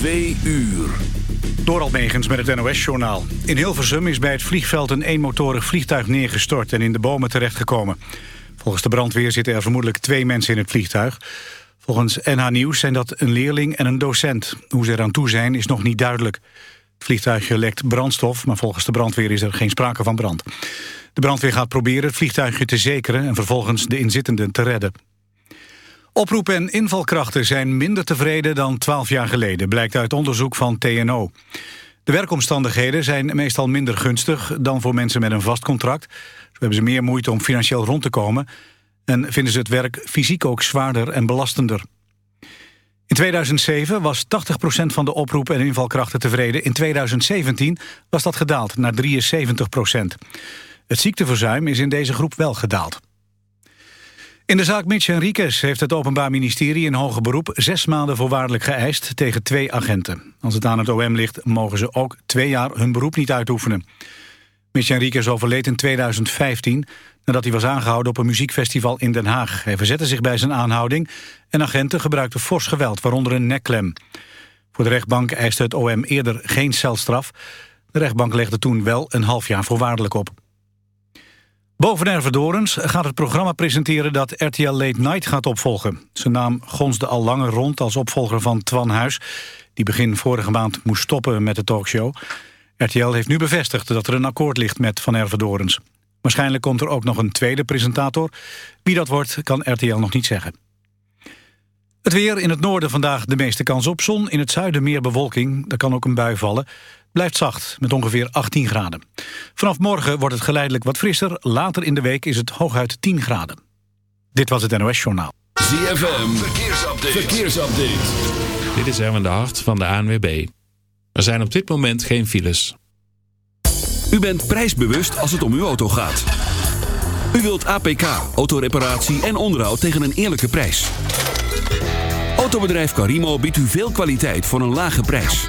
Twee uur. Door Almegens met het NOS-journaal. In Hilversum is bij het vliegveld een eenmotorig vliegtuig neergestort... en in de bomen terechtgekomen. Volgens de brandweer zitten er vermoedelijk twee mensen in het vliegtuig. Volgens NH Nieuws zijn dat een leerling en een docent. Hoe ze eraan toe zijn is nog niet duidelijk. Het vliegtuigje lekt brandstof, maar volgens de brandweer is er geen sprake van brand. De brandweer gaat proberen het vliegtuigje te zekeren... en vervolgens de inzittenden te redden. Oproep- en invalkrachten zijn minder tevreden dan 12 jaar geleden... blijkt uit onderzoek van TNO. De werkomstandigheden zijn meestal minder gunstig... dan voor mensen met een vast contract. Zo hebben ze meer moeite om financieel rond te komen... en vinden ze het werk fysiek ook zwaarder en belastender. In 2007 was 80% van de oproep- en invalkrachten tevreden. In 2017 was dat gedaald naar 73% Het ziekteverzuim is in deze groep wel gedaald. In de zaak Mitch Henriquez heeft het Openbaar Ministerie in hoger beroep zes maanden voorwaardelijk geëist tegen twee agenten. Als het aan het OM ligt, mogen ze ook twee jaar hun beroep niet uitoefenen. Mitch Henriquez overleed in 2015 nadat hij was aangehouden op een muziekfestival in Den Haag. Hij verzette zich bij zijn aanhouding en agenten gebruikten fors geweld, waaronder een nekklem. Voor de rechtbank eiste het OM eerder geen celstraf. De rechtbank legde toen wel een half jaar voorwaardelijk op. Boven Ervedorens gaat het programma presenteren dat RTL Late Night gaat opvolgen. Zijn naam gonsde al langer rond als opvolger van Twan Huis... die begin vorige maand moest stoppen met de talkshow. RTL heeft nu bevestigd dat er een akkoord ligt met Van Ervedorens. Waarschijnlijk komt er ook nog een tweede presentator. Wie dat wordt, kan RTL nog niet zeggen. Het weer in het noorden vandaag de meeste kans op zon. In het zuiden meer bewolking. Er kan ook een bui vallen blijft zacht met ongeveer 18 graden. Vanaf morgen wordt het geleidelijk wat frisser. Later in de week is het hooguit 10 graden. Dit was het NOS Journaal. ZFM, verkeersupdate. verkeersupdate. Dit is Erwin de Hart van de ANWB. Er zijn op dit moment geen files. U bent prijsbewust als het om uw auto gaat. U wilt APK, autoreparatie en onderhoud tegen een eerlijke prijs. Autobedrijf Carimo biedt u veel kwaliteit voor een lage prijs.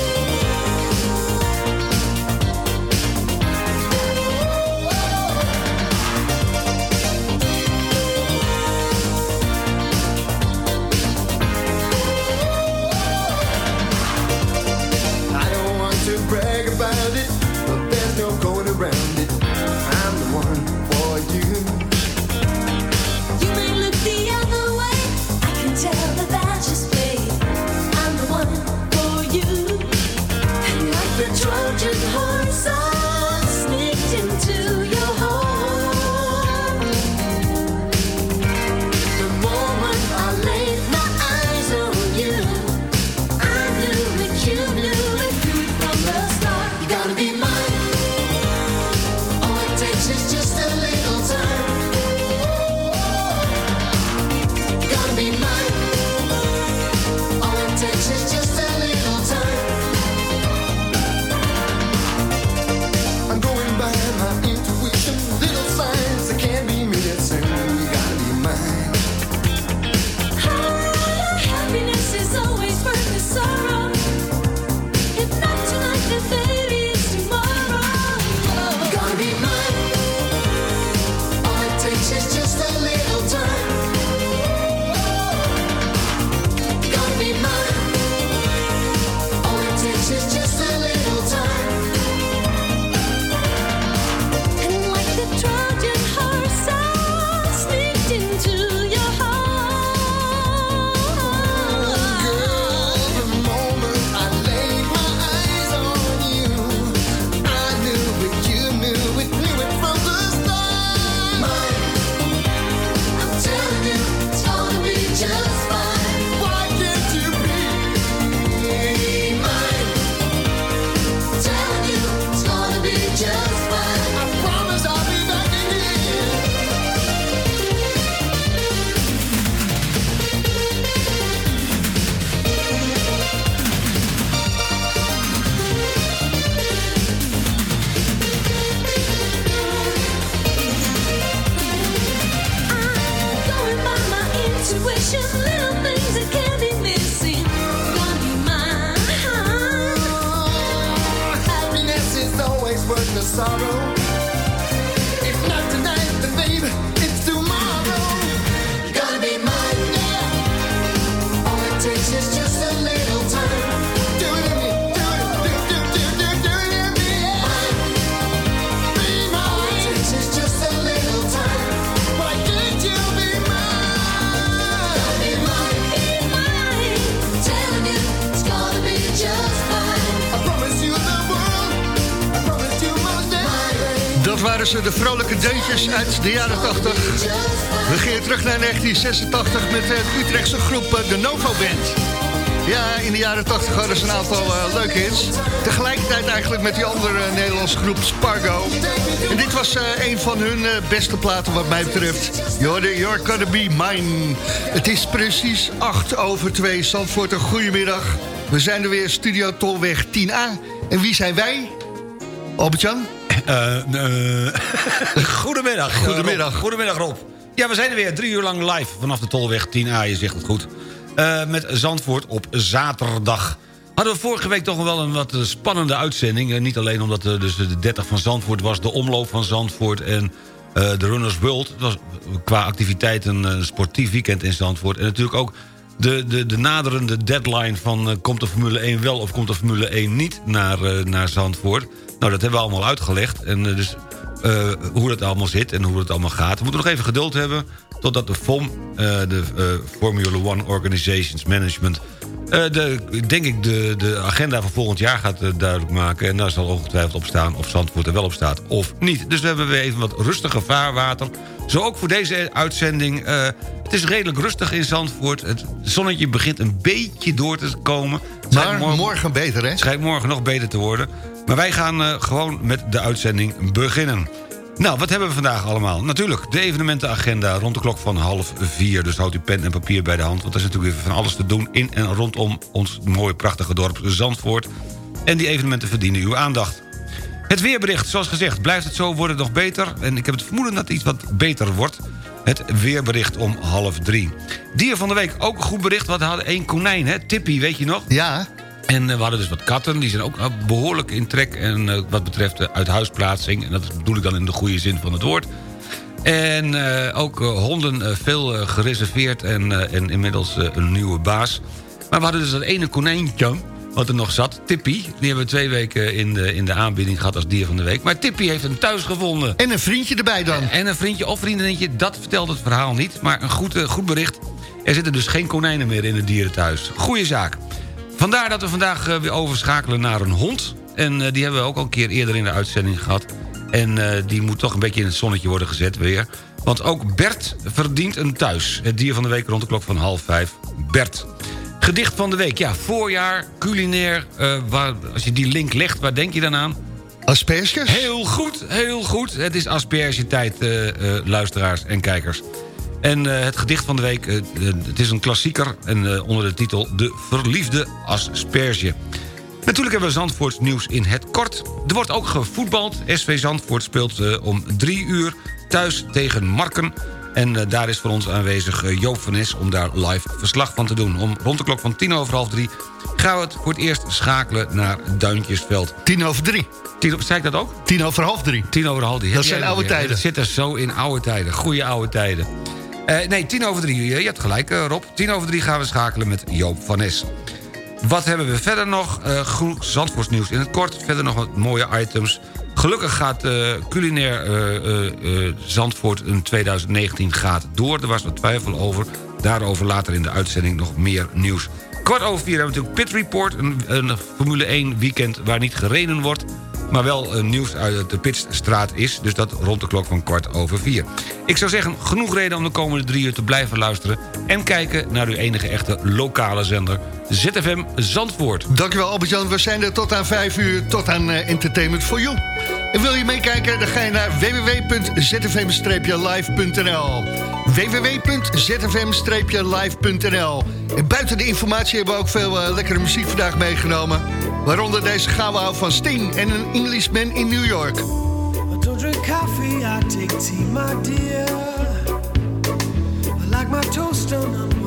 No 86 met eh, de Utrechtse groep eh, de Novo Band. Ja, in de jaren 80 hadden ze een aantal uh, leuke hits. Tegelijkertijd eigenlijk met die andere Nederlandse groep Spargo. En dit was een van hun beste platen wat mij betreft. You're, you're gonna be mine. Het is precies 8 over 2. Zandvoort, een goedemiddag. We zijn er weer, Studio Tolweg 10A. En wie zijn wij? Albert-Jan? goedemiddag. Goedemiddag. Goedemiddag, Rob. Ja, we zijn er weer drie uur lang live vanaf de Tolweg 10A, je zegt het goed. Eh, met Zandvoort op zaterdag. Hadden we vorige week toch wel een wat eh, spannende uitzending. Eh, niet alleen omdat uh, dus de 30 van Zandvoort was, de omloop van Zandvoort... en de Runners World. Was qua activiteiten een sportief weekend in Zandvoort. En natuurlijk ook de, de, de naderende deadline van... komt de Formule 1 wel of komt de Formule 1 niet naar, naar Zandvoort. Nou, dat hebben we allemaal uitgelegd. En dus uh, hoe dat allemaal zit en hoe het allemaal gaat. We moeten nog even geduld hebben totdat de FOM, uh, de uh, Formula One Organizations Management... de, denk ik de, de agenda voor volgend jaar gaat duidelijk maken. En daar zal ongetwijfeld op staan of Zandvoort er wel op staat of niet. Dus we hebben weer even wat rustiger vaarwater. Zo ook voor deze uitzending. het is redelijk rustig in Zandvoort. Het zonnetje begint een beetje door te komen. Maar morgen, morgen beter, hè? Het schijnt morgen nog beter te worden. Maar wij gaan uh, gewoon met de uitzending beginnen. Nou, wat hebben we vandaag allemaal? Natuurlijk, de evenementenagenda rond de klok van half vier. Dus houdt u pen en papier bij de hand. Want er is natuurlijk weer van alles te doen in en rondom ons mooie prachtige dorp Zandvoort. En die evenementen verdienen uw aandacht. Het weerbericht, zoals gezegd, blijft het zo, wordt het nog beter. En ik heb het vermoeden dat het iets wat beter wordt. Het weerbericht om half drie. Dier van de week, ook een goed bericht. We hadden één konijn, hè? Tippy, weet je nog? Ja. En uh, we hadden dus wat katten, die zijn ook uh, behoorlijk in trek... En, uh, wat betreft de uithuisplaatsing. En dat bedoel ik dan in de goede zin van het woord. En ook honden veel gereserveerd en, en inmiddels een nieuwe baas. Maar we hadden dus dat ene konijntje wat er nog zat, Tippy. Die hebben we twee weken in de, in de aanbieding gehad als dier van de week. Maar Tippy heeft een thuis gevonden. En een vriendje erbij dan. En een vriendje of vriendinnetje, dat vertelt het verhaal niet. Maar een goed, goed bericht. Er zitten dus geen konijnen meer in het dierenthuis. Goeie zaak. Vandaar dat we vandaag uh, weer overschakelen naar een hond. En uh, die hebben we ook al een keer eerder in de uitzending gehad. En uh, die moet toch een beetje in het zonnetje worden gezet weer. Want ook Bert verdient een thuis. Het dier van de week rond de klok van half vijf. Bert. Gedicht van de week. Ja, voorjaar, culinair. waar, als je die link legt, waar denk je dan aan? Asperges? Heel goed, heel goed. Het is aspergetijd, luisteraars en kijkers. En uh, het gedicht van de week, uh, het is een klassieker... en uh, onder de titel De Verliefde Asperge. Natuurlijk hebben we Zandvoorts nieuws in het kort. Er wordt ook gevoetbald. SV Zandvoort speelt om drie uur thuis tegen Marken. En daar is voor ons aanwezig Joop van Nes om daar live verslag van te doen. Om rond de klok van tien over half drie gaan we het voor het eerst schakelen naar Duintjesveld. Tien over drie. Tien, zei ik dat ook? Tien over half drie. Tien over half drie. Dat zijn oude tijden. Het zit er zo in oude tijden. Goede oude tijden. Uh, nee, tien over drie. Je hebt gelijk, uh, Rob. Tien over drie gaan we schakelen met Joop van Nes. Wat hebben we verder nog? Uh, genoeg Zandvoortsnieuws in het kort. Verder nog wat mooie items. Gelukkig gaat culinair Zandvoort in 2019 gaat door. Er was wat twijfel over. Daarover later in de uitzending nog meer nieuws. Kwart over vier hebben we natuurlijk Pit Report. Een, een Formule 1 weekend waar niet gereden wordt maar wel uh, nieuws uit de Pitstraat is. Dus dat rond de klok van kwart over vier. Ik zou zeggen, genoeg reden om de komende drie uur te blijven luisteren... en kijken naar uw enige echte lokale zender, ZFM Zandvoort. Dankjewel Albert-Jan, we zijn er tot aan vijf uur, tot aan uh, Entertainment for You. En wil je meekijken, dan ga je naar www.zfm-live.nl www.zfm-live.nl En buiten de informatie hebben we ook veel uh, lekkere muziek vandaag meegenomen... Waaronder deze gouden van Sting en een Englishman in New York. I don't drink coffee, I take tea, my dear. I like my toast on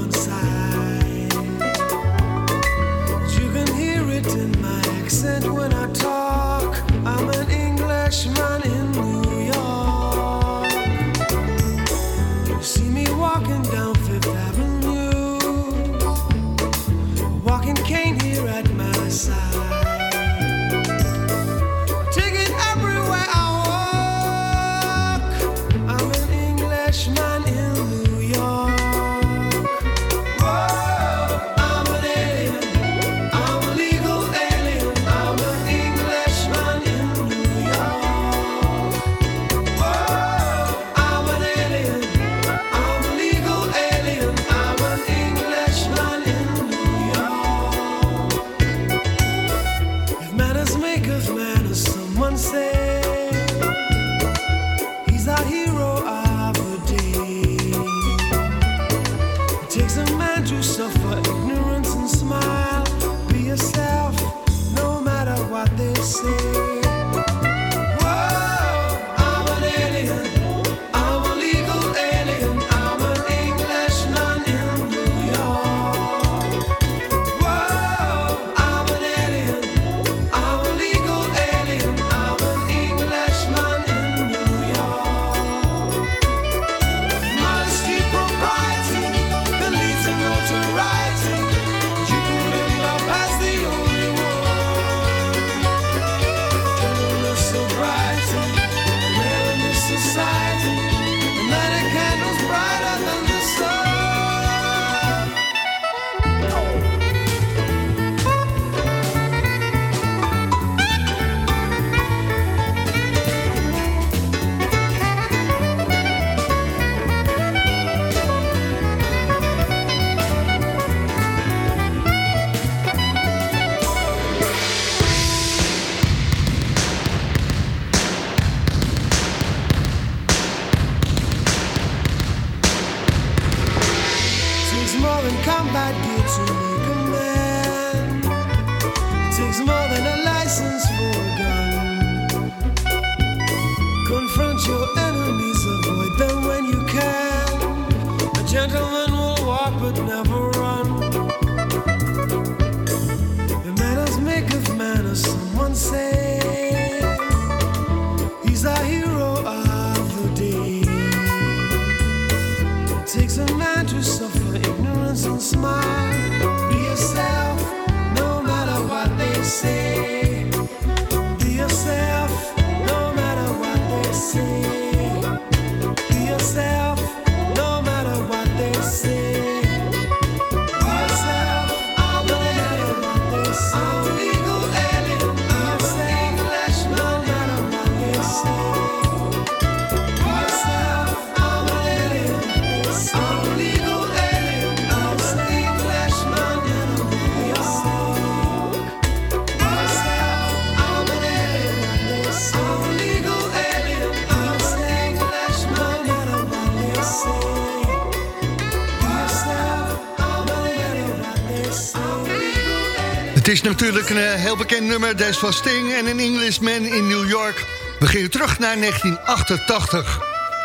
Het is natuurlijk een eh, heel bekend nummer, des van Sting en een Englishman in New York. We gingen terug naar 1988.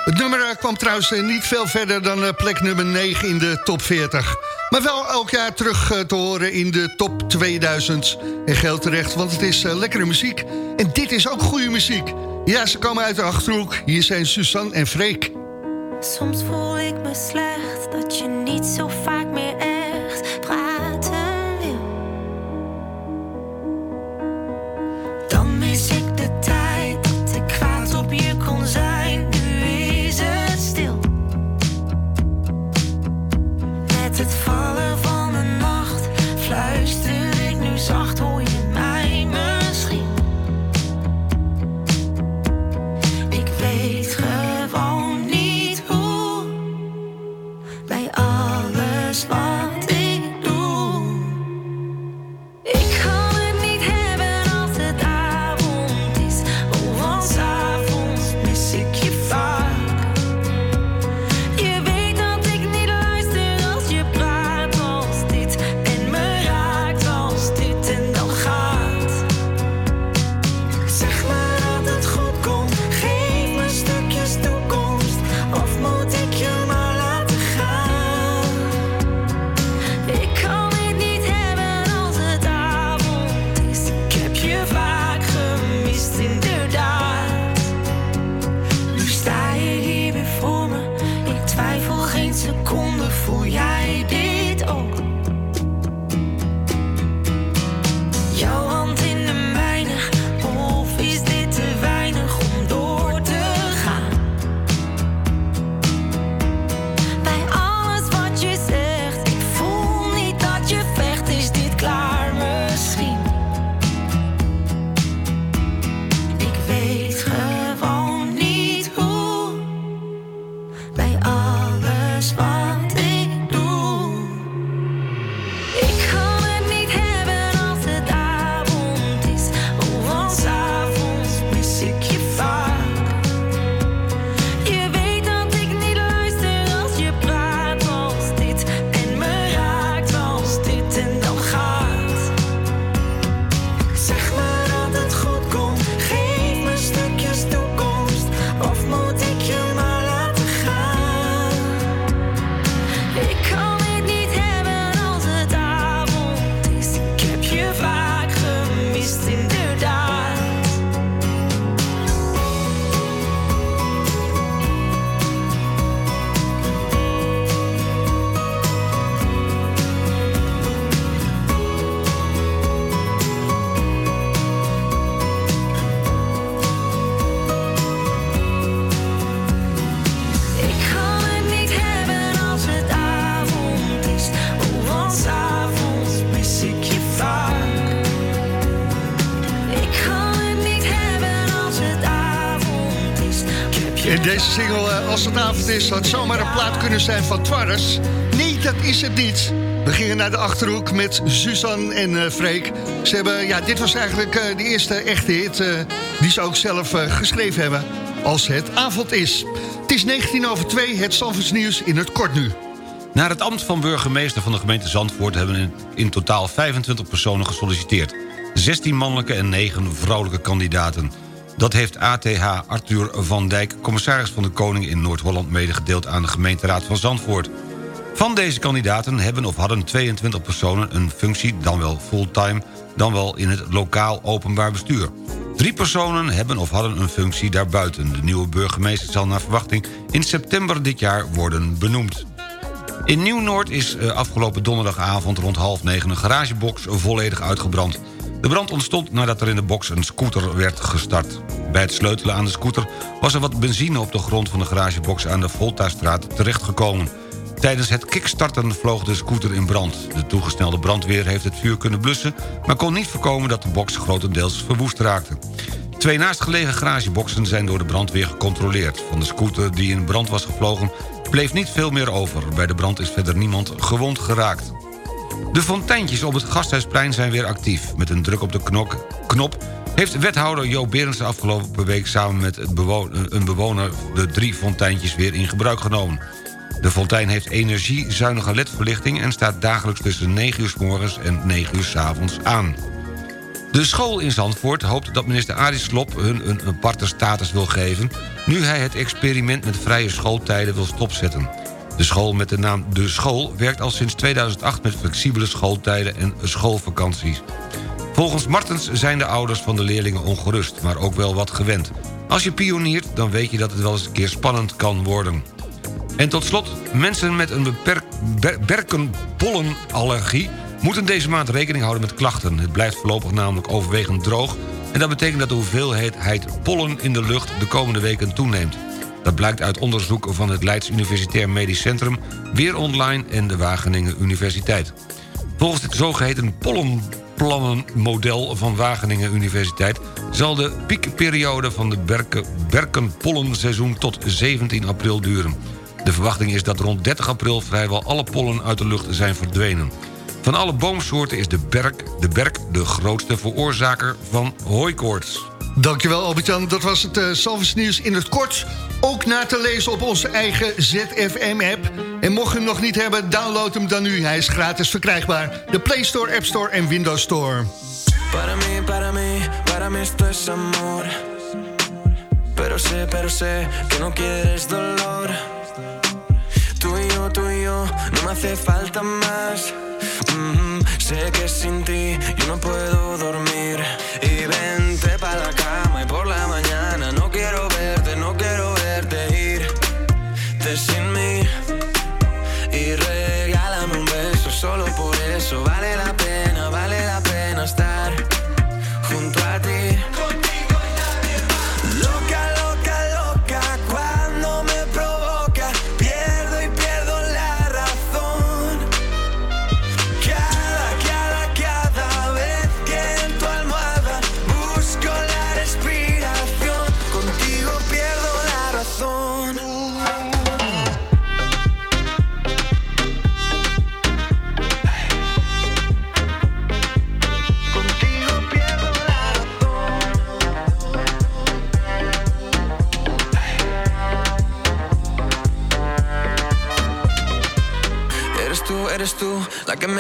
Het nummer eh, kwam trouwens eh, niet veel verder dan plek nummer 9 in de top 40. Maar wel elk jaar terug te horen in de top 2000. En geld terecht, want het is lekkere muziek. En dit is ook goede muziek. Ja, ze komen uit de Achterhoek. Hier zijn Suzanne en Freek. Soms voel ik me slecht dat je niet zo vaak meer is, had zomaar een plaat kunnen zijn van Twarres. Nee, dat is het niet. We gingen naar de Achterhoek met Suzanne en eh Freek. Ze hebben, ja, dit was eigenlijk eh, de eerste echte hit... eh, die ze ook zelf geschreven hebben als het avond is. Het is 19 over 2, het Zandvoorts nieuws in het kort nu. Naar het ambt van burgemeester van de gemeente Zandvoort... hebben in, in totaal 25 personen gesolliciteerd. 16 mannelijke en 9 vrouwelijke kandidaten. Dat heeft ATH Arthur van Dijk, commissaris van de Koning in Noord-Holland... medegedeeld aan de gemeenteraad van Zandvoort. Van deze kandidaten hebben of hadden 22 personen een functie... dan wel fulltime, dan wel in het lokaal openbaar bestuur. Drie personen hebben of hadden een functie daarbuiten. De nieuwe burgemeester zal naar verwachting in september dit jaar worden benoemd. In Nieuw-Noord is eh, afgelopen donderdagavond rond half negen... een garagebox volledig uitgebrand. De brand ontstond nadat er in de box een scooter werd gestart. Bij het sleutelen aan de scooter was er wat benzine op de grond van de garagebox... aan de Voltastraat terechtgekomen. Tijdens het kickstarten vloog de scooter in brand. De toegesnelde brandweer heeft het vuur kunnen blussen... maar kon niet voorkomen dat de box grotendeels verwoest raakte. Twee naastgelegen garageboxen zijn door de brandweer gecontroleerd. Van de scooter die in brand was gevlogen bleef niet veel meer over. Bij de brand is verder niemand gewond geraakt. De fonteintjes op het Gasthuisplein zijn weer actief. Met een druk op de knop heeft wethouder Jo de afgelopen week... samen met een bewoner de drie fonteintjes weer in gebruik genomen. De fontein heeft energiezuinige ledverlichting... en staat dagelijks tussen 9 uur s morgens en 9 uur s avonds aan. De school in Zandvoort hoopt dat minister Arie Slob hun een aparte status wil geven... nu hij het experiment met vrije schooltijden wil stopzetten. De school met de naam De School werkt al sinds 2008 met flexibele schooltijden en schoolvakanties. Volgens Martens zijn de ouders van de leerlingen ongerust, maar ook wel wat gewend. Als je pioniert, dan weet je dat het wel eens een keer spannend kan worden. En tot slot, mensen met een beperk, ber, berkenpollenallergie... moeten deze maand rekening houden met klachten. Het blijft voorlopig namelijk overwegend droog... en dat betekent dat de hoeveelheid pollen in de lucht de komende weken toeneemt. Dat blijkt uit onderzoek van het Leids Universitair Medisch Centrum... Weer Online en de Wageningen Universiteit. Volgens het zogeheten pollenplannenmodel van Wageningen Universiteit... zal de piekperiode van de berken, berkenpollenseizoen tot 17 april duren. De verwachting is dat rond 30 april vrijwel alle pollen uit de lucht zijn verdwenen. Van alle boomsoorten is de berk de, berk de grootste veroorzaker van hooikoorts. Dankjewel Albert-Jan, dat was het uh, nieuws in het kort. Ook na te lezen op onze eigen ZFM-app. En mocht je hem nog niet hebben, download hem dan nu. Hij is gratis verkrijgbaar. De Play Store, App Store en Windows Store. Para mí, para mí, para mí esto es amor. Pero sé, pero sé que no quieres dolor. Tú y yo, tú y yo, no me hace falta más. Mhm, Sé que sin ti yo no puedo dormir. Y vente para la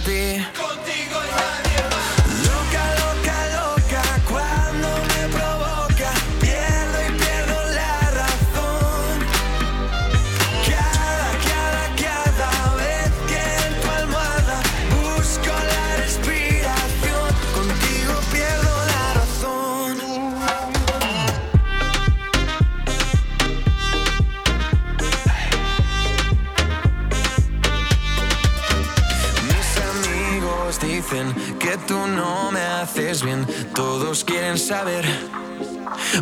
ti. Contigo y nadie no me haces bien. Todos quieren saber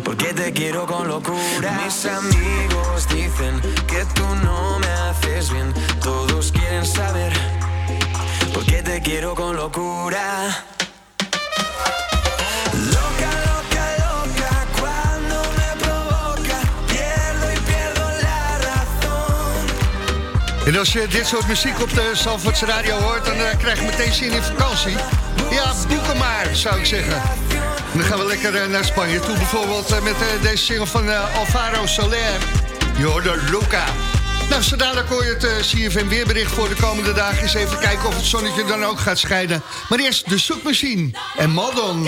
por qué te quiero con locura. Mis amigos dicen que tú no me haces bien. Todos quieren saber por qué te quiero con locura. En als je dit soort muziek op de Zandvoortse radio hoort... dan eh, krijg je meteen zin in vakantie. Ja, boeken maar, zou ik zeggen. En dan gaan we lekker eh, naar Spanje toe. Bijvoorbeeld eh, met eh, deze single van Alvaro Soler. Hoorde Luca. Nou, zo dadelijk hoor je het CFM weerbericht voor de komende dagen. Eens even kijken of het zonnetje dan ook gaat schijnen. Maar eerst de zoekmachine en Madon.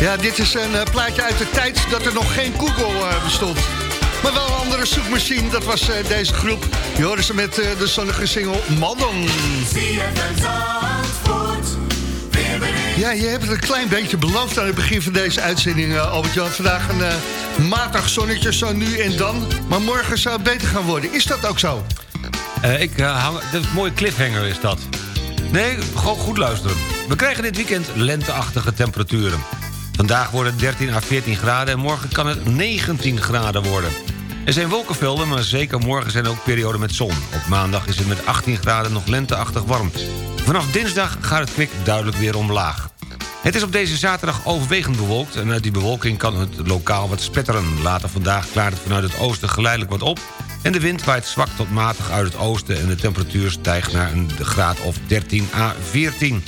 Ja, dit is een eh, plaatje uit de tijd dat er nog geen Google eh, bestond. Maar wel een andere zoekmachine, dat was eh, deze groep. Je hoorde ze met de zonnige single Madon. Ja, je hebt het een klein beetje beloofd aan het begin van deze uitzending, Albert-Jan. Vandaag een matig zonnetje, zo nu en dan. Maar morgen zou het beter gaan worden. Is dat ook zo? Ik hang... Dat is een mooie cliffhanger is dat. Nee, gewoon goed luisteren. We krijgen dit weekend lenteachtige temperaturen. Vandaag worden het 13 à 14 graden en morgen kan het 19 graden worden. Er zijn wolkenvelden, maar zeker morgen zijn er ook perioden met zon. Op maandag is het met 18 graden nog lenteachtig warm. Vanaf dinsdag gaat het kwik duidelijk weer omlaag. Het is op deze zaterdag overwegend bewolkt... en uit die bewolking kan het lokaal wat spetteren. Later vandaag klaart het vanuit het oosten geleidelijk wat op... en de wind waait zwak tot matig uit het oosten... en de temperatuur stijgt naar een graad of 13 à 14.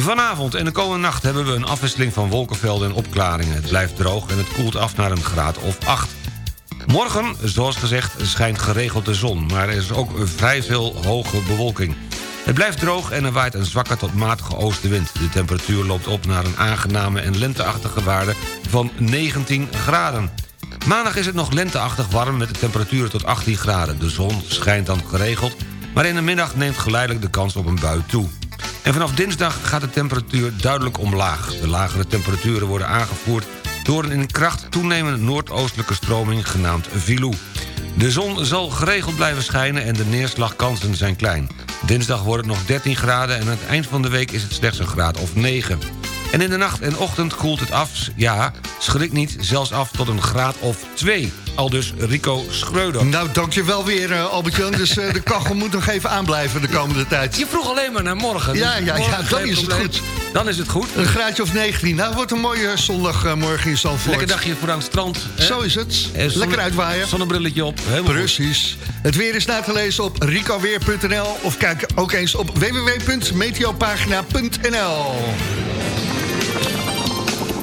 Vanavond en de komende nacht hebben we een afwisseling van wolkenvelden en opklaringen. Het blijft droog en het koelt af naar een graad of 8. Morgen, zoals gezegd, schijnt geregeld de zon... maar er is ook vrij veel hoge bewolking. Het blijft droog en er waait een zwakke tot matige oostenwind. De temperatuur loopt op naar een aangename en lenteachtige waarde van 19 graden. Maandag is het nog lenteachtig warm met de temperaturen tot 18 graden. De zon schijnt dan geregeld, maar in de middag neemt geleidelijk de kans op een bui toe. En vanaf dinsdag gaat de temperatuur duidelijk omlaag. De lagere temperaturen worden aangevoerd door een in kracht toenemende noordoostelijke stroming genaamd Vilou. De zon zal geregeld blijven schijnen en de neerslagkansen zijn klein. Dinsdag wordt het nog 13 graden en aan het eind van de week is het slechts een graad of 9. En in de nacht en ochtend koelt het af, ja, schrik niet, zelfs af tot een graad of 2. Al dus Rico Schreuder. Nou, dankjewel weer, eh, Albert-Jan. Dus eh, de kachel moet nog even aanblijven de komende tijd. Je vroeg alleen maar naar morgen. Ja, ja, morgen ja, dan is het goed. Dan is het goed. Een graadje of 19. Nou, wordt een mooie zondag eh, morgen in Zandvoort. Lekker dagje voor aan het strand. hè? Zo is het. Zonne- Lekker uitwaaien. Zonnebrilletje op. Helemaal goed. Precies. Het weer is na te lezen op ricoweer.nl of kijk ook eens op www.meteopagina.nl.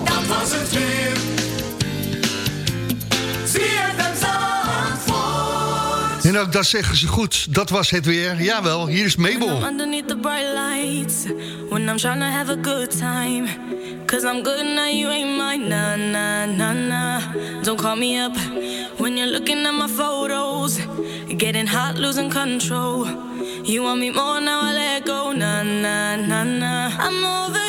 Dat was het weer. En ook dat zeggen ze goed. Dat was het weer. Jawel, hier is Mabel. Underneath the bright lights, when I'm trying to have a good time. Cause I'm good now, you ain't mine. Nah, nah, nah, nah. Don't call me up when you're looking at my photos. Getting hot, losing control. You want me more now, I let go. Nah, nah, nah, nah. I'm over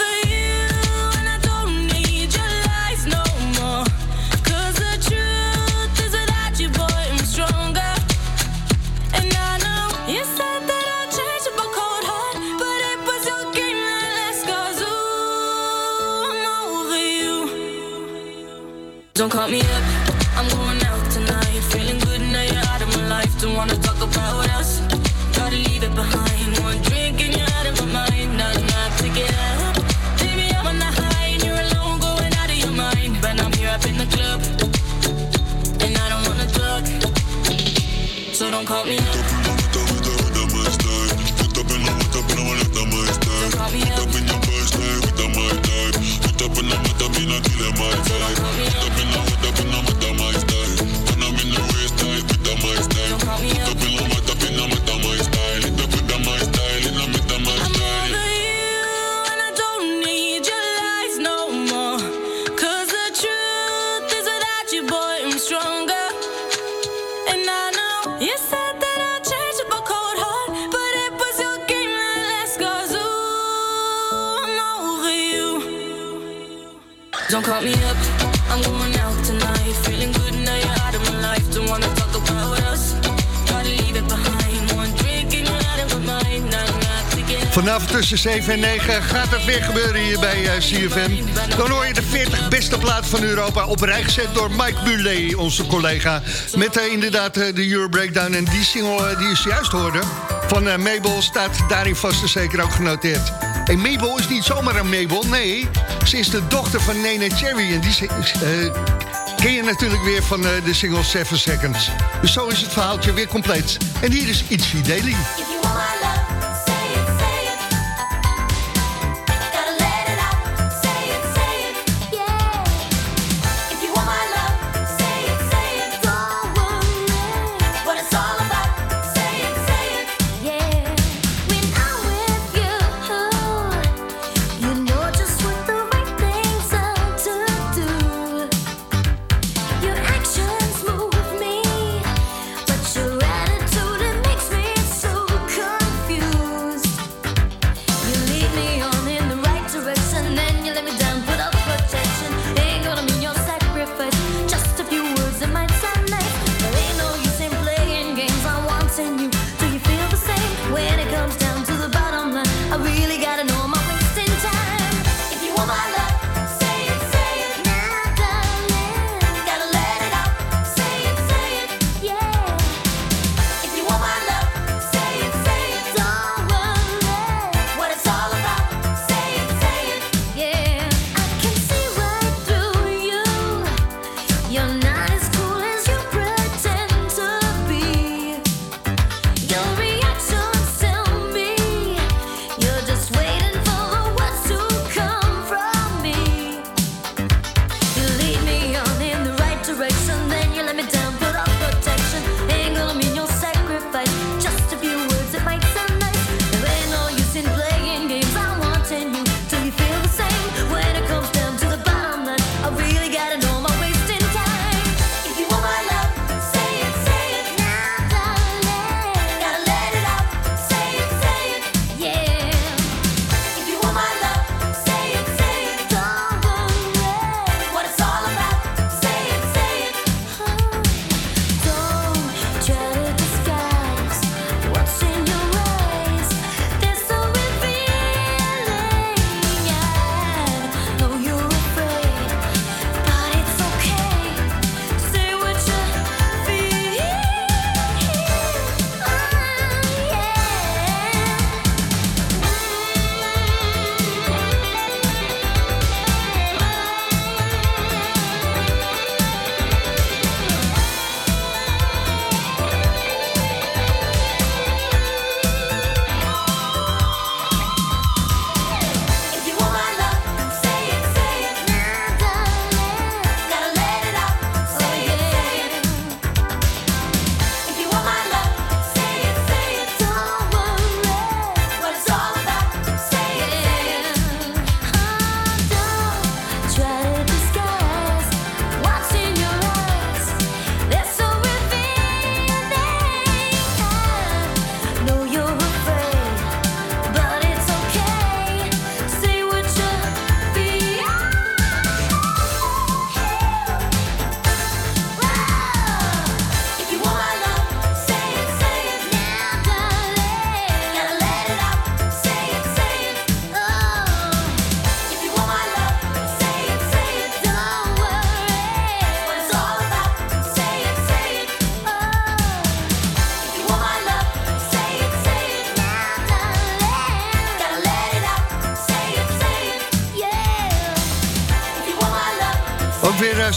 7 en 9 gaat het weer gebeuren hier bij eh, CFM. Dan hoor je de 40 beste platen van Europa op rij gezet door Mike Bulley, onze collega. Met eh, inderdaad eh, de Euro Breakdown. En die single die je juist hoorde van Mabel staat daarin vast en zeker ook genoteerd. En Mabel is niet zomaar een Mabel, nee. Ze is de dochter van Nene Cherry. En die, ken je natuurlijk weer van de single 7 Seconds. Dus zo is het verhaaltje weer compleet. En hier is Itchy Daily.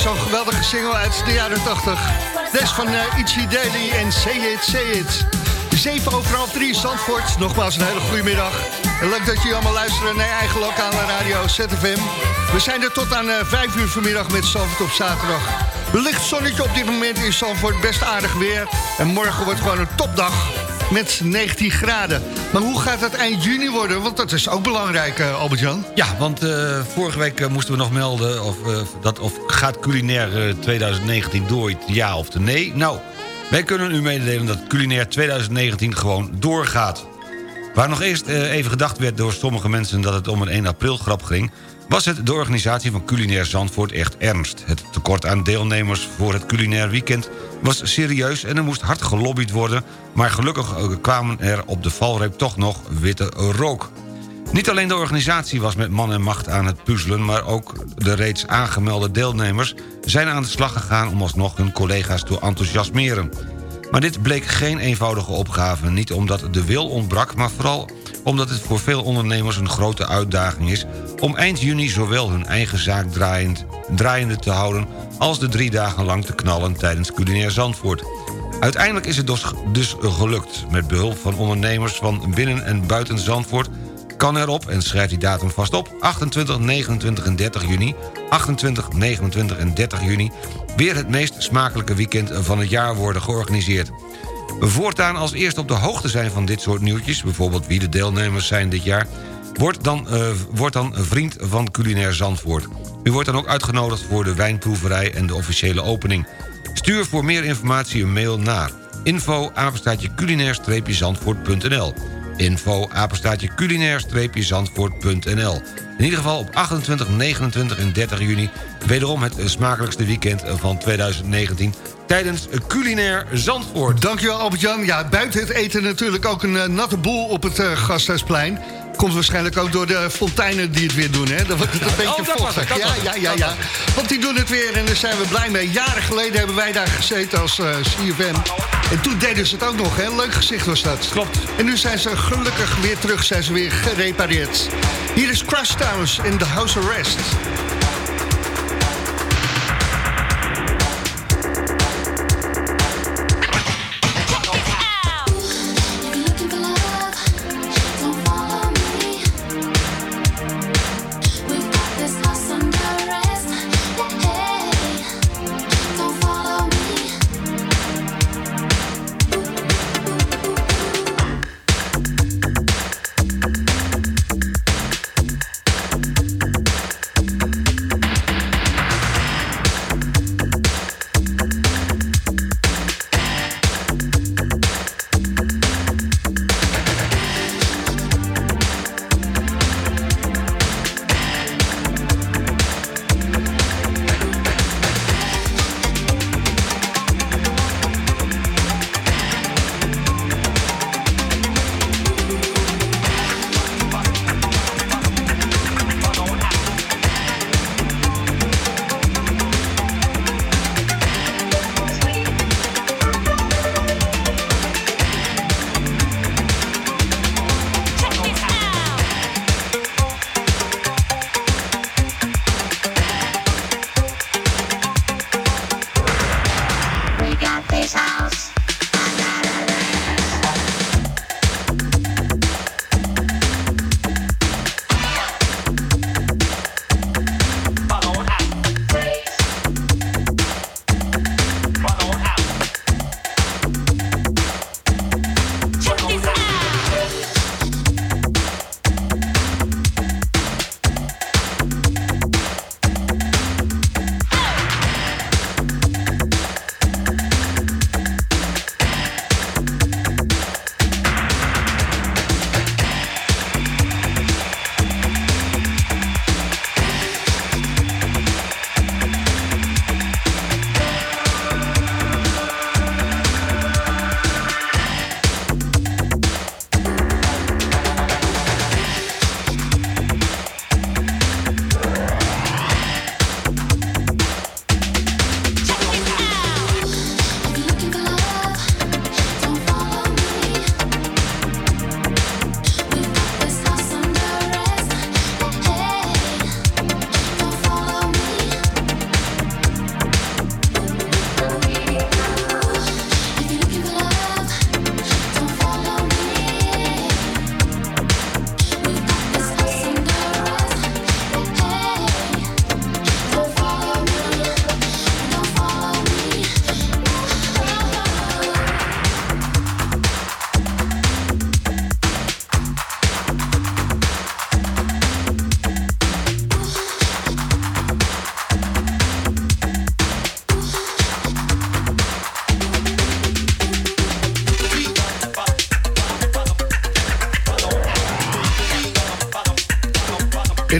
Zo'n geweldige single uit de jaren 80. Des van uh, Itchy Daily en Say It, Say It. 7 over half 3 Zandvoort. Nogmaals een hele goede middag. Leuk dat jullie allemaal luisteren naar je eigen lokale radio ZFM. We zijn er tot aan uh, 5 uur vanmiddag met Zandvoort op zaterdag. Licht zonnetje op dit moment in Zandvoort, best aardig weer. En morgen wordt gewoon een topdag met 19 graden. Maar hoe gaat het eind juni worden? Want dat is ook belangrijk, uh, Albert-Jan. Ja, want uh, vorige week uh, moesten we nog melden... of, dat, of gaat culinair 2019 door, ja of nee? Nou, wij kunnen u mededelen dat culinair 2019 gewoon doorgaat. Waar nog eerst even gedacht werd door sommige mensen... dat het om een 1 april grap ging... was het de organisatie van Culinair Zandvoort echt ernst. Het tekort aan deelnemers voor het culinair weekend was serieus... en er moest hard gelobbyd worden... maar gelukkig kwamen er op de valreep toch nog witte rook. Niet alleen de organisatie was met man en macht aan het puzzelen... maar ook de reeds aangemelde deelnemers zijn aan de slag gegaan... om alsnog hun collega's te enthousiasmeren. Maar dit bleek geen eenvoudige opgave. Niet omdat de wil ontbrak, maar vooral omdat het voor veel ondernemers een grote uitdaging is... om eind juni zowel hun eigen zaak draaiend, draaiende te houden... als de drie dagen lang te knallen tijdens Culinair Zandvoort. Uiteindelijk is het dus, dus gelukt. Met behulp van ondernemers van binnen en buiten Zandvoort... kan erop, en schrijf die datum vast op... 28, 29 en 30 juni... 28, 29 en 30 juni... weer het meest smakelijke weekend van het jaar worden georganiseerd. Voortaan als eerst op de hoogte zijn van dit soort nieuwtjes... bijvoorbeeld wie de deelnemers zijn dit jaar... wordt dan, eh, wordt dan vriend van Culinair Zandvoort. U wordt dan ook uitgenodigd voor de wijnproeverij en de officiële opening. Stuur voor meer informatie een mail naar info culinair-zandvoort.nl info culinair-zandvoort.nl In ieder geval op 28, 29 en 30 juni... wederom het smakelijkste weekend van 2019 tijdens Culinair Zandvoort. Dankjewel Albert-Jan. Ja, buiten het eten natuurlijk ook een eh, natte boel op het uh, Gasthuisplein. Komt waarschijnlijk ook door de fonteinen die het weer doen, hè? Dan wordt het een Oh, beetje dat het, vochtig. dat Ja, ja, ja, dat ja. Want die doen het weer en daar zijn we blij mee. Jaren geleden hebben wij daar gezeten als eh CFM. En toen deden ze het ook nog, hè? Leuk gezicht was dat. Klopt. En nu zijn ze gelukkig weer terug, zijn ze weer gerepareerd. Hier is Crash Towers in the House Arrest.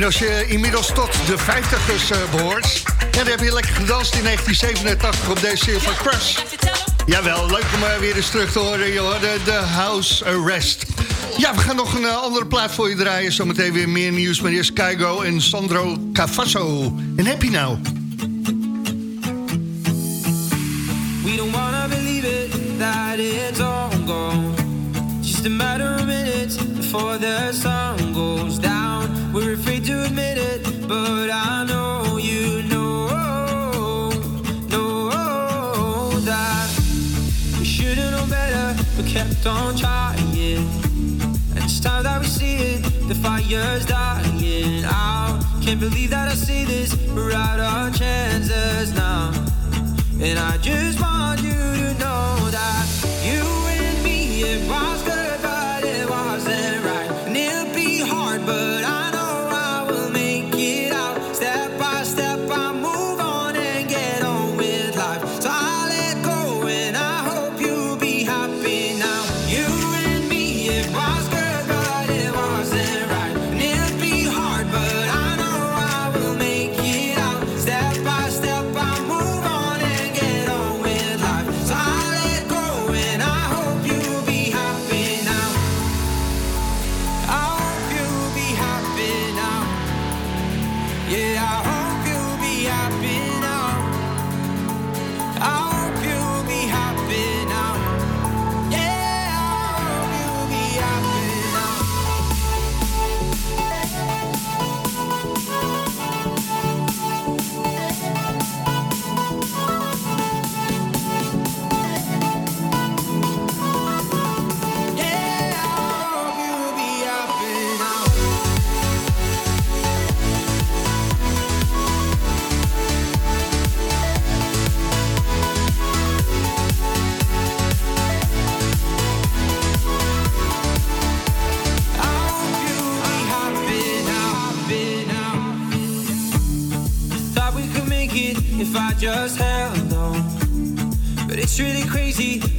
Als je inmiddels tot de 50ers eh, behoort... Ja, dan heb je lekker gedanst in 1987 op deze Silver Crush. Jawel, leuk om eh, weer eens terug te horen. Je hoorde de House Arrest. Ja, we gaan nog een eh, andere plaat voor je draaien. Zometeen weer meer nieuws met eerst Kaigo en Sandro Cavasso. En je nou? We don't wanna believe it, that it's all gone. Just a matter of minutes before the sun but I know you know, know that we should've known better, but kept on trying. And it's time that we see it, the fire's dying out. Can't believe that I see this, we're out chances now. And I just want you to know that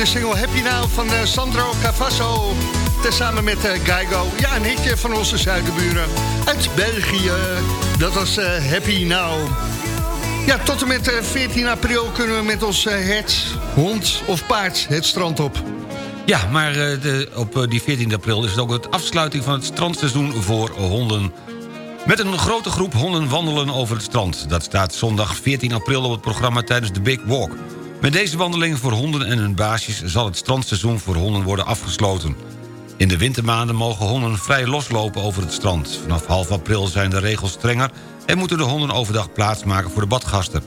de single Happy Now van eh, Sandro Cavasso. Tezamen met eh, Geigo. Ja, een hitje van onze zuidenburen uit België. Dat was eh, Happy Now. Ja, tot en met eh, 14 april kunnen we met ons eh, hert, hond of paard het strand op. Ja, maar de, op die 14 april is het ook het afsluiting van het strandseizoen voor honden. Met een grote groep honden wandelen over het strand. Dat staat zondag 14 april op het programma tijdens de Big Walk. Met deze wandeling voor honden en hun baasjes... zal het strandseizoen voor honden worden afgesloten. In de wintermaanden mogen honden vrij loslopen over het strand. Vanaf half april zijn de regels strenger... en moeten de honden overdag plaatsmaken voor de badgasten.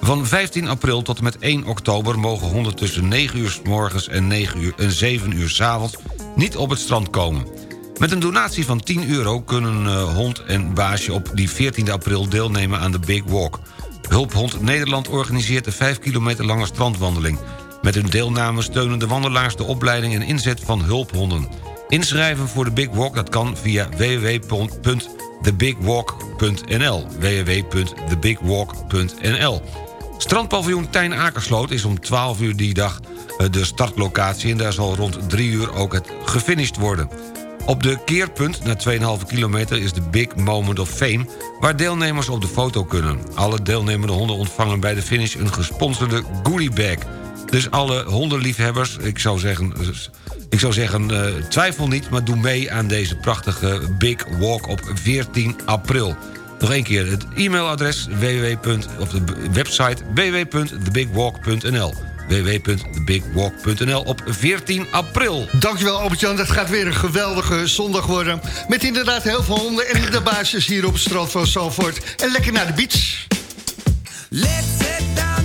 Van 15 april tot en met 1 oktober mogen honden tussen 9 uur s morgens en, 9 uur, en 7 uur s avonds niet op het strand komen. Met een donatie van 10 euro kunnen eh, hond en baasje op die 14 april deelnemen aan de Big Walk. Hulphond Nederland organiseert de 5 kilometer lange strandwandeling. Met hun deelname steunen de wandelaars de opleiding en inzet van hulphonden. Inschrijven voor de Big Walk dat kan via www.thebigwalk.nl www.thebigwalk.nl Strandpaviljoen Tijn Akersloot is om 12 uur die dag eh, de startlocatie... en daar zal rond 3 uur ook het gefinished worden. Op de keerpunt, na 2,5 kilometer, is de Big Moment of Fame... waar deelnemers op de foto kunnen. Alle deelnemende honden ontvangen bij de finish een gesponsorde goodie bag. Dus alle hondenliefhebbers, ik zou zeggen... Ik zou zeggen, eh, twijfel niet, maar doe mee aan deze prachtige Big Walk op 14 april. Nog één keer, het e-mailadres www. of de website www.thebigwalk.nl www.thebigwalk.nl op 14 april. Dankjewel Albert-Jan, dat gaat weer een geweldige zondag worden. Met inderdaad heel veel honden en de baasjes hier op het strand van Zalvoort. En lekker naar de beach. Let's head down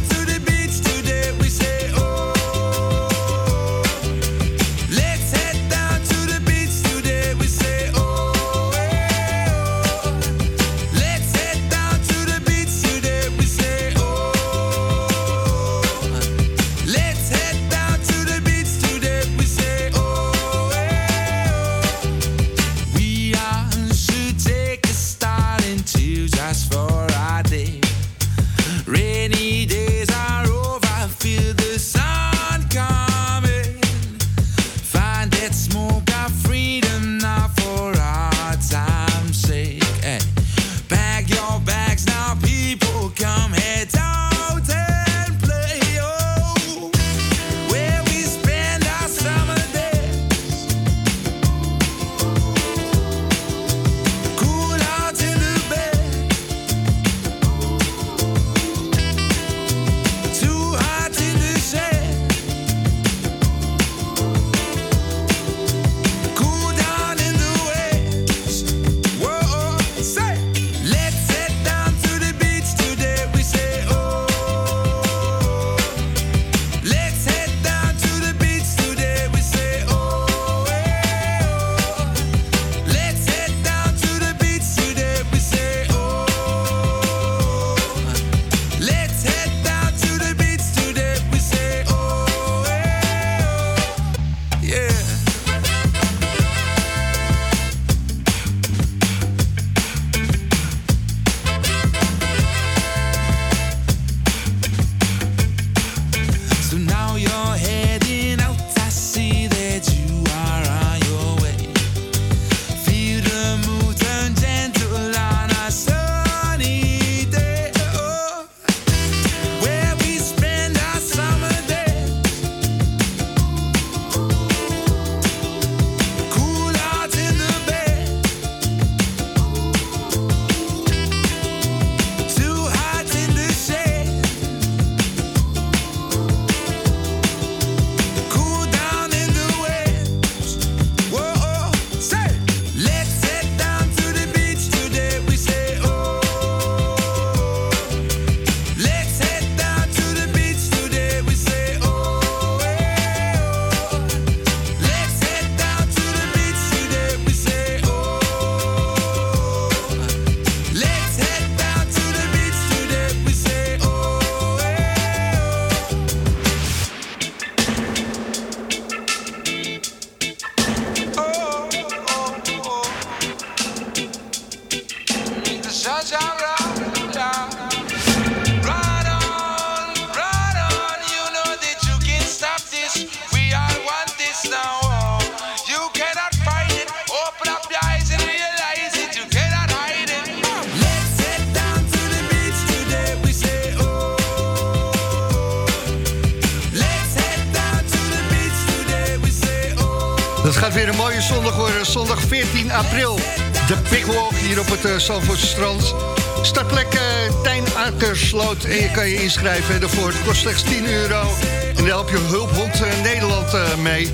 inschrijven daarvoor. Het kost slechts 10 euro. En dan help je Hulphond uh, Nederland uh, mee.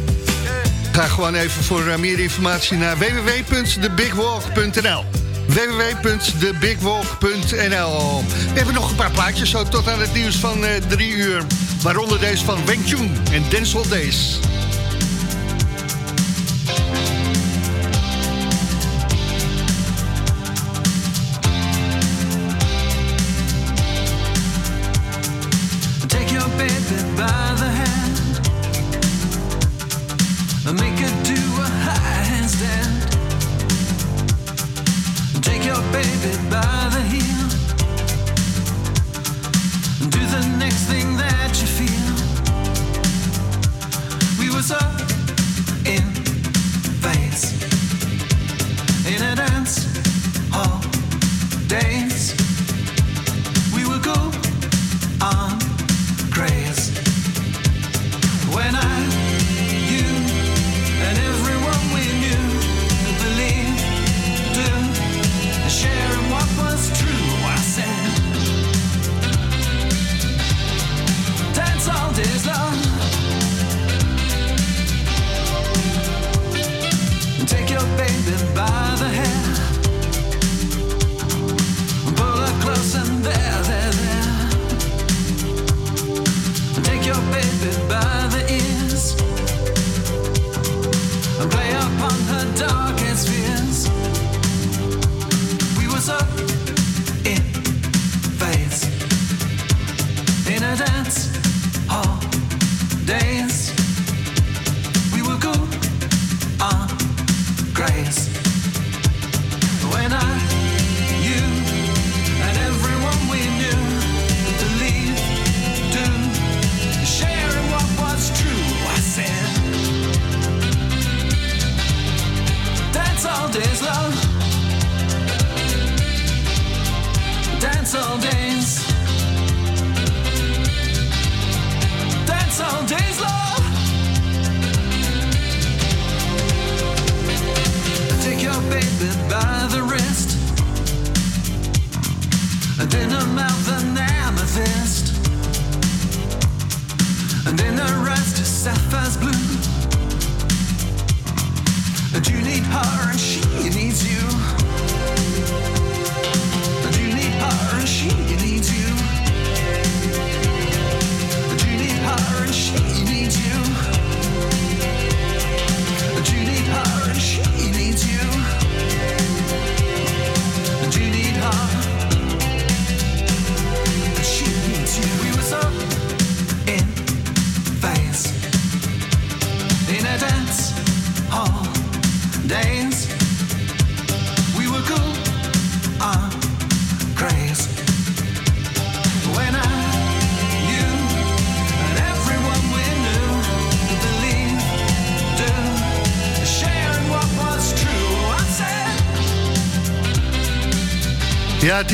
Ga gewoon even voor uh, meer informatie naar www.thebigwalk.nl www.thebigwalk.nl We hebben nog een paar plaatjes zo tot aan het nieuws van uh, drie uur. Waaronder deze van Weng Chun en Denzel Days.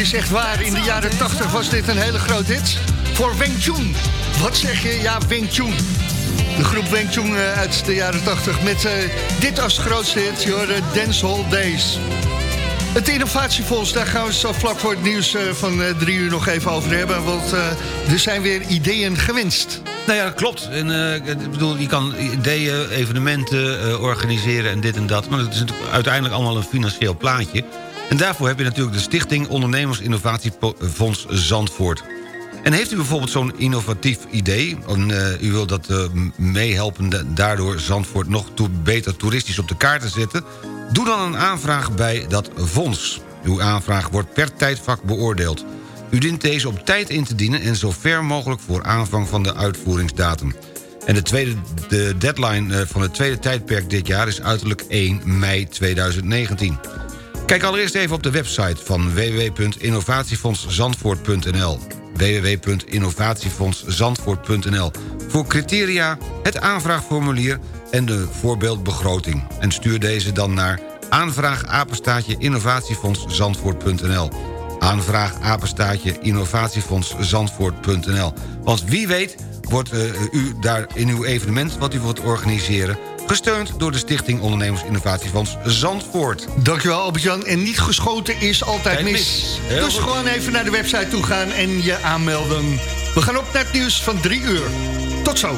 Is echt waar. In de jaren 80 was dit een hele grote hit. Voor Weng Chun. Wat zeg je? Ja, Weng Chun. De groep Weng Chun eh, uit de jaren 80 met uh, dit als grootste hit. Dance Hall Days. Het innovatiefonds, daar gaan we zo vlak voor het nieuws uh, van drie uur nog even over hebben. Want er zijn weer ideeën gewinst. Nou ja, klopt. En, uh, ik bedoel, je kan ideeën, evenementen uh, organiseren en dit en dat. Maar het is uiteindelijk allemaal een financieel plaatje. En daarvoor heb je natuurlijk de Stichting Ondernemers Innovatiefonds Zandvoort. En heeft u bijvoorbeeld zo'n innovatief idee... en uh, u wilt dat uh, meehelpen daardoor Zandvoort nog beter toeristisch op de kaart te zetten... doe dan een aanvraag bij dat fonds. Uw aanvraag wordt per tijdvak beoordeeld. U dient deze op tijd in te dienen... en zo ver mogelijk voor aanvang van de uitvoeringsdatum. En de, tweede, de deadline van het tweede tijdperk dit jaar is uiterlijk 1 mei 2019. Kijk allereerst even op de website van www.innovatiefondszandvoort.nl www.innovatiefondszandvoort.nl voor criteria, het aanvraagformulier en de voorbeeldbegroting. En stuur deze dan naar aanvraagapenstaatje innovatiefondszandvoort.nl aanvraagapenstaatje innovatiefondszandvoort.nl Want wie weet wordt uh, u daar in uw evenement wat u wilt organiseren... Gesteund door de Stichting Ondernemers Zandvoort. Dankjewel Albert-Jan. En niet geschoten is altijd mis. Dus goed. gewoon even naar de website toe gaan en je aanmelden. We gaan op naar het nieuws van drie uur. Tot zo.